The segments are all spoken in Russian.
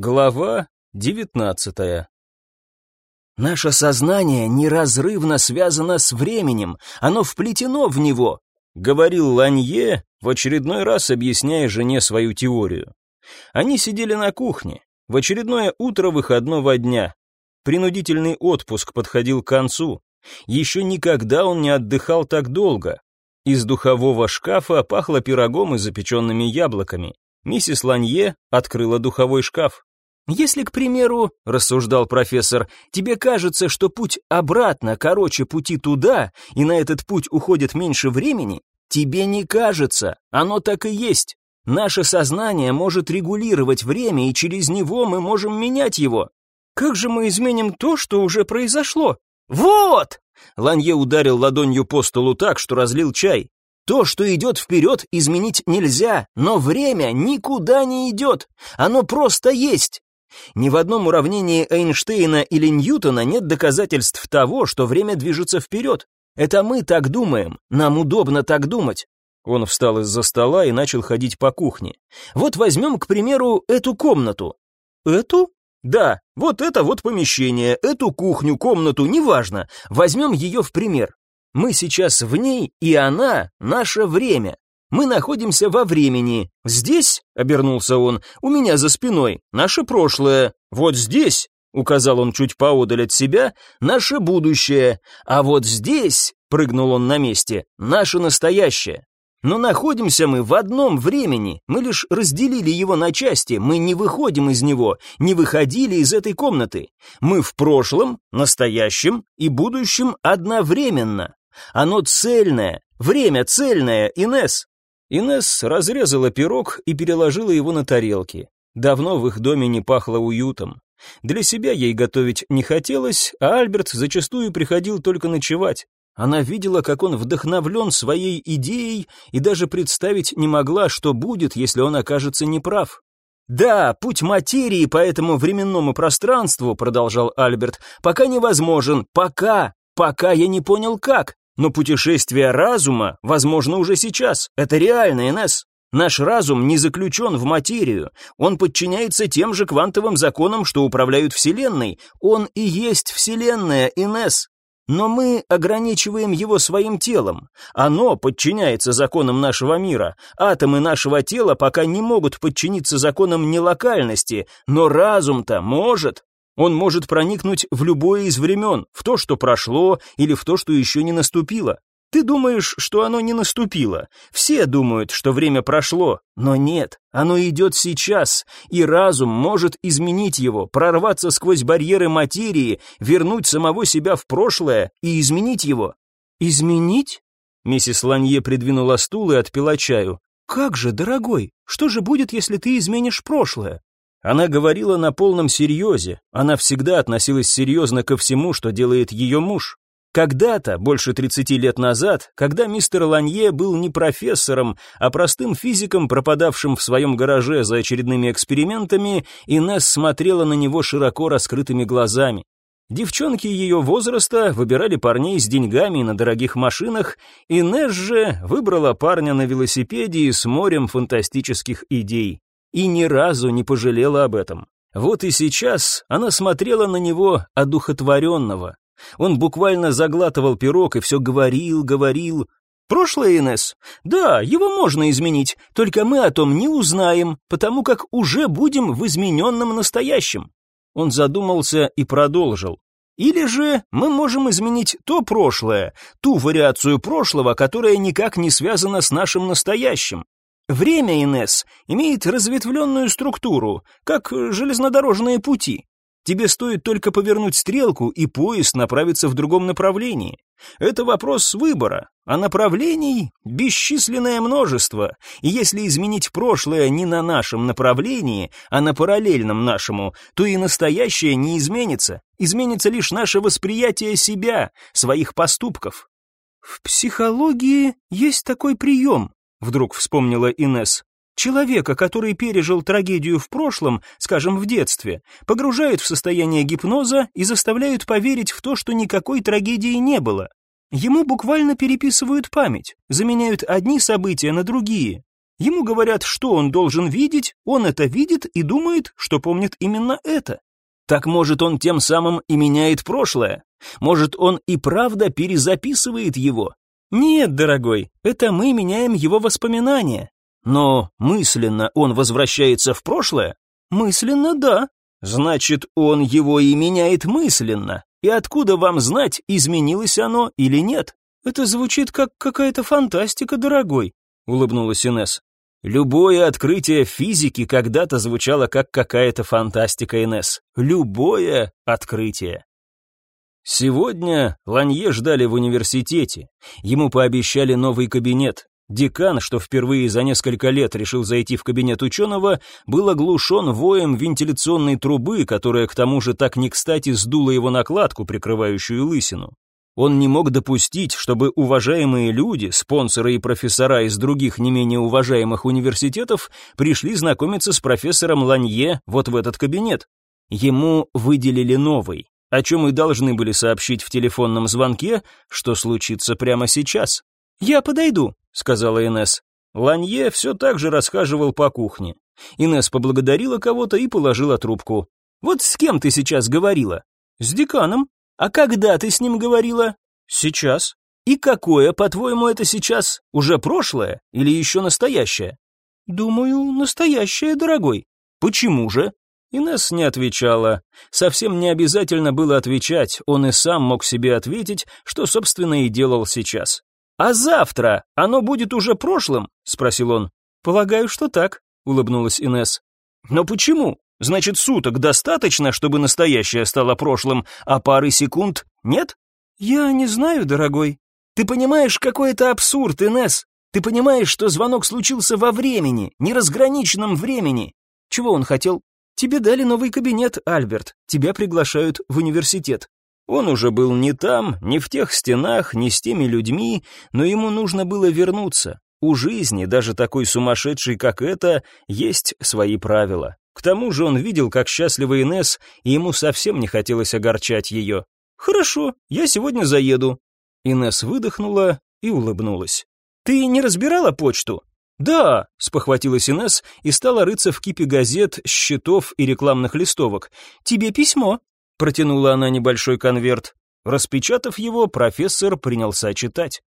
Глава девятнадцатая Наше сознание неразрывно связано с временем, оно вплетено в него, говорил Ланье, в очередной раз объясняя жене свою теорию. Они сидели на кухне, в очередное утро выходного дня. Принудительный отпуск подходил к концу. Еще никогда он не отдыхал так долго. Из духового шкафа пахло пирогом и запеченными яблоками. Миссис Ланье открыла духовой шкаф. Если, к примеру, рассуждал профессор, тебе кажется, что путь обратно короче пути туда, и на этот путь уходит меньше времени, тебе не кажется, оно так и есть. Наше сознание может регулировать время, и через него мы можем менять его. Как же мы изменим то, что уже произошло? Вот! Ланье ударил ладонью по столу так, что разлил чай. То, что идет вперед, изменить нельзя, но время никуда не идет. Оно просто есть. Ни в одном уравнении Эйнштейна или Ньютона нет доказательств того, что время движется вперед. Это мы так думаем, нам удобно так думать. Он встал из-за стола и начал ходить по кухне. Вот возьмем, к примеру, эту комнату. Эту? Да, вот это вот помещение, эту кухню, комнату, неважно. Возьмем ее в пример. Мы сейчас в ней, и она — наше время. Мы находимся во времени. Здесь, — обернулся он, — у меня за спиной, наше прошлое. Вот здесь, — указал он чуть поодаль от себя, — наше будущее. А вот здесь, — прыгнул он на месте, — наше настоящее. Но находимся мы в одном времени, мы лишь разделили его на части, мы не выходим из него, не выходили из этой комнаты. Мы в прошлом, настоящем и будущем одновременно. Оно цельное, время цельное, Инес. Инесс разрезала пирог и переложила его на тарелки. Давно в их доме не пахло уютом. Для себя ей готовить не хотелось, а Альберт зачастую приходил только ночевать. Она видела, как он вдохновлен своей идеей и даже представить не могла, что будет, если он окажется неправ. «Да, путь материи по этому временному пространству», — продолжал Альберт, — «пока невозможен, пока, пока я не понял как. Но путешествие разума возможно уже сейчас. Это реально, Инесс. Наш разум не заключен в материю. Он подчиняется тем же квантовым законам, что управляют Вселенной. Он и есть Вселенная, Инесс. Но мы ограничиваем его своим телом. Оно подчиняется законам нашего мира. Атомы нашего тела пока не могут подчиниться законам нелокальности, но разум-то может. Он может проникнуть в любое из времен, в то, что прошло, или в то, что еще не наступило. Ты думаешь, что оно не наступило. Все думают, что время прошло, но нет, оно идет сейчас, и разум может изменить его, прорваться сквозь барьеры материи, вернуть самого себя в прошлое и изменить его. Изменить? Миссис Ланье придвинула стул и отпила чаю. Как же, дорогой, что же будет, если ты изменишь прошлое? Она говорила на полном серьезе, она всегда относилась серьезно ко всему, что делает ее муж. Когда-то, больше 30 лет назад, когда мистер Ланье был не профессором, а простым физиком, пропадавшим в своем гараже за очередными экспериментами, Инесс смотрела на него широко раскрытыми глазами. Девчонки ее возраста выбирали парней с деньгами на дорогих машинах, Инесс же выбрала парня на велосипеде и с морем фантастических идей и ни разу не пожалела об этом. Вот и сейчас она смотрела на него одухотворенного. Он буквально заглатывал пирог и все говорил, говорил. «Прошлое, Инесс? Да, его можно изменить, только мы о том не узнаем, потому как уже будем в измененном настоящем». Он задумался и продолжил. Или же мы можем изменить то прошлое, ту вариацию прошлого, которая никак не связана с нашим настоящим. Время, Инес, имеет разветвленную структуру, как железнодорожные пути. Тебе стоит только повернуть стрелку, и поезд направится в другом направлении. Это вопрос выбора, а направлений бесчисленное множество, и если изменить прошлое не на нашем направлении, а на параллельном нашему, то и настоящее не изменится, изменится лишь наше восприятие себя, своих поступков. В психологии есть такой прием, Вдруг вспомнила Инес. Человека, который пережил трагедию в прошлом, скажем, в детстве, погружают в состояние гипноза и заставляют поверить в то, что никакой трагедии не было. Ему буквально переписывают память, заменяют одни события на другие. Ему говорят, что он должен видеть, он это видит и думает, что помнит именно это. Так может он тем самым и меняет прошлое? Может он и правда перезаписывает его? Нет, дорогой, это мы меняем его воспоминания. Но мысленно он возвращается в прошлое? Мысленно, да. Значит, он его и меняет мысленно. И откуда вам знать, изменилось оно или нет? Это звучит как какая-то фантастика, дорогой, улыбнулась Инес. Любое открытие физики когда-то звучало как какая-то фантастика, Инес. Любое открытие. Сегодня Ланье ждали в университете. Ему пообещали новый кабинет. Декан, что впервые за несколько лет решил зайти в кабинет ученого, был оглушен воем вентиляционной трубы, которая к тому же так не кстати сдула его накладку, прикрывающую лысину. Он не мог допустить, чтобы уважаемые люди, спонсоры и профессора из других не менее уважаемых университетов пришли знакомиться с профессором Ланье вот в этот кабинет. Ему выделили новый, о чем и должны были сообщить в телефонном звонке, что случится прямо сейчас. «Я подойду», — сказала Инес. Ланье все так же расхаживал по кухне. Инес поблагодарила кого-то и положила трубку. «Вот с кем ты сейчас говорила?» «С деканом», а когда ты с ним говорила? Сейчас. И какое, по-твоему, это сейчас? Уже прошлое или еще настоящее? Думаю, настоящее, дорогой. Почему же? Инесс не отвечала. Совсем не обязательно было отвечать, он и сам мог себе ответить, что, собственно, и делал сейчас. «А завтра оно будет уже прошлым?» — спросил он. «Полагаю, что так», — улыбнулась Инесс. «Но почему? Значит, суток достаточно, чтобы настоящее стало прошлым, а пары секунд нет? Я не знаю, дорогой. Ты понимаешь, какой это абсурд, Инес? Ты понимаешь, что звонок случился во времени, неразграниченном времени? Чего он хотел? Тебе дали новый кабинет, Альберт. Тебя приглашают в университет. Он уже был не там, не в тех стенах, не с теми людьми, но ему нужно было вернуться. У жизни, даже такой сумасшедшей, как это, есть свои правила. К тому же он видел, как счастлива Инес, и ему совсем не хотелось огорчать ее. «Хорошо, я сегодня заеду». Инес выдохнула и улыбнулась. «Ты не разбирала почту?» «Да», — спохватилась Инес и стала рыться в кипе газет, счетов и рекламных листовок. «Тебе письмо», — протянула она небольшой конверт. Распечатав его, профессор принялся читать.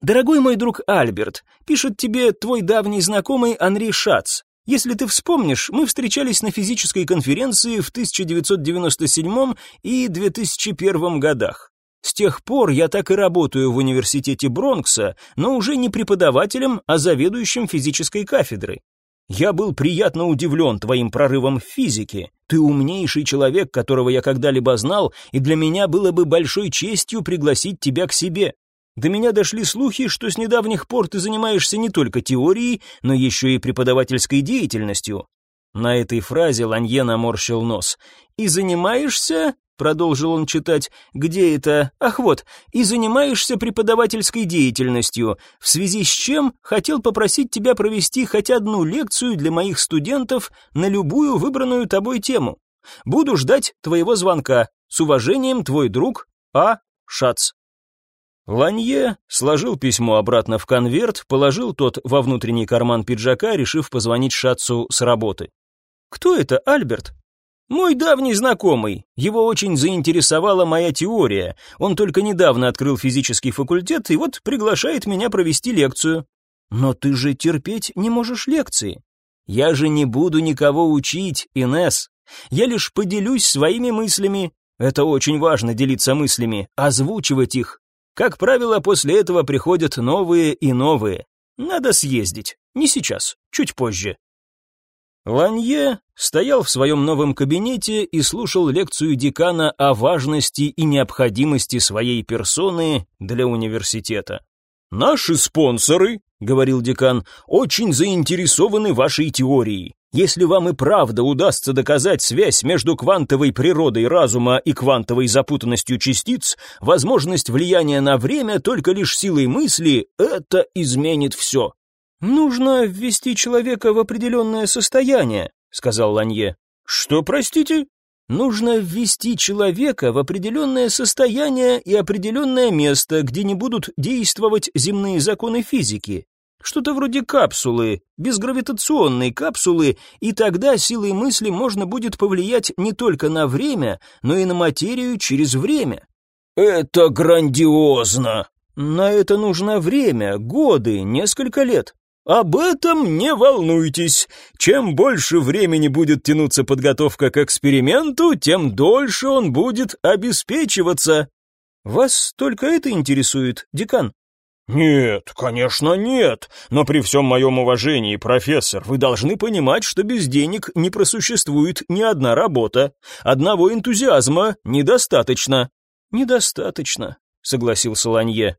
«Дорогой мой друг Альберт, пишет тебе твой давний знакомый Анри Шац. Если ты вспомнишь, мы встречались на физической конференции в 1997 и 2001 годах. С тех пор я так и работаю в университете Бронкса, но уже не преподавателем, а заведующим физической кафедрой. Я был приятно удивлен твоим прорывом в физике. Ты умнейший человек, которого я когда-либо знал, и для меня было бы большой честью пригласить тебя к себе. До меня дошли слухи, что с недавних пор ты занимаешься не только теорией, но еще и преподавательской деятельностью. На этой фразе Ланье наморщил нос. «И занимаешься...» — продолжил он читать. «Где это? Ах вот, и занимаешься преподавательской деятельностью, в связи с чем хотел попросить тебя провести хоть одну лекцию для моих студентов на любую выбранную тобой тему. Буду ждать твоего звонка. С уважением, твой друг А. Шац». Ланье сложил письмо обратно в конверт, положил тот во внутренний карман пиджака, решив позвонить Шацу с работы. «Кто это, Альберт?» «Мой давний знакомый. Его очень заинтересовала моя теория. Он только недавно открыл физический факультет и вот приглашает меня провести лекцию». «Но ты же терпеть не можешь лекции». «Я же не буду никого учить, Инес. Я лишь поделюсь своими мыслями. Это очень важно делиться мыслями, озвучивать их, как правило, после этого приходят новые и новые. Надо съездить. Не сейчас, чуть позже. Ланье стоял в своем новом кабинете и слушал лекцию декана о важности и необходимости своей персоны для университета. «Наши спонсоры», — говорил декан, — «очень заинтересованы вашей теорией. Если вам и правда удастся доказать связь между квантовой природой разума и квантовой запутанностью частиц, возможность влияния на время только лишь силой мысли, это изменит все. «Нужно ввести человека в определенное состояние», — сказал Ланье. «Что, простите?» «Нужно ввести человека в определенное состояние и определенное место, где не будут действовать земные законы физики. Что-то вроде капсулы, безгравитационной капсулы, и тогда силой мысли можно будет повлиять не только на время, но и на материю через время. Это грандиозно. На это нужно время, годы, несколько лет. Об этом не волнуйтесь. Чем больше времени будет тянуться подготовка к эксперименту, тем дольше он будет обеспечиваться. Вас только это интересует, декан? «Нет, конечно, нет. Но при всем моем уважении, профессор, вы должны понимать, что без денег не просуществует ни одна работа. Одного энтузиазма недостаточно». «Недостаточно», — согласился Ланье.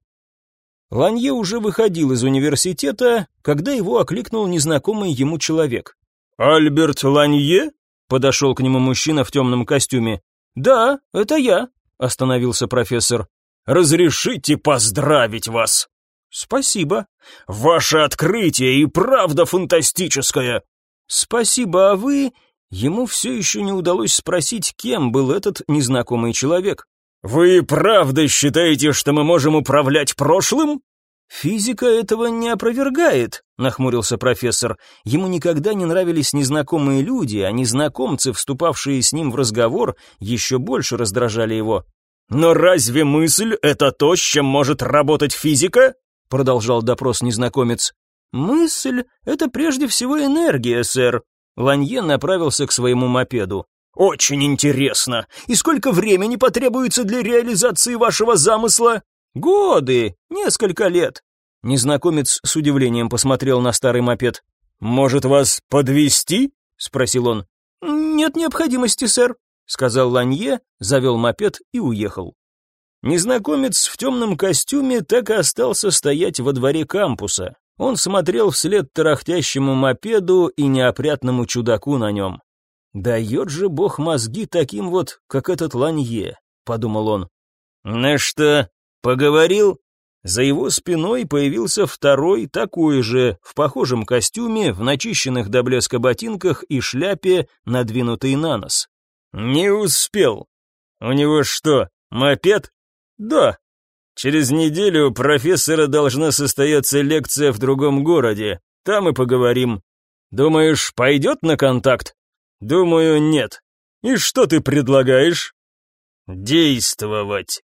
Ланье уже выходил из университета, когда его окликнул незнакомый ему человек. «Альберт Ланье?» — подошел к нему мужчина в темном костюме. «Да, это я», — остановился профессор. «Разрешите поздравить вас!» «Спасибо». «Ваше открытие и правда фантастическое!» «Спасибо, а вы...» Ему все еще не удалось спросить, кем был этот незнакомый человек. «Вы правда считаете, что мы можем управлять прошлым?» «Физика этого не опровергает», — нахмурился профессор. Ему никогда не нравились незнакомые люди, а незнакомцы, вступавшие с ним в разговор, еще больше раздражали его. «Но разве мысль — это то, с чем может работать физика?» продолжал допрос незнакомец. «Мысль — это прежде всего энергия, сэр». Ланье направился к своему мопеду. «Очень интересно. И сколько времени потребуется для реализации вашего замысла?» «Годы, несколько лет». Незнакомец с удивлением посмотрел на старый мопед. «Может, вас подвести? спросил он. «Нет необходимости, сэр», — сказал Ланье, завел мопед и уехал. Незнакомец в темном костюме так и остался стоять во дворе кампуса. Он смотрел вслед тарахтящему мопеду и неопрятному чудаку на нем. «Дает же бог мозги таким вот, как этот Ланье», — подумал он. «Ну что, поговорил?» За его спиной появился второй, такой же, в похожем костюме, в начищенных до блеска ботинках и шляпе, надвинутой на нос. «Не успел. У него что, мопед?» Да. Через неделю у профессора должна состояться лекция в другом городе. Там и поговорим. Думаешь, пойдет на контакт? Думаю, нет. И что ты предлагаешь? Действовать.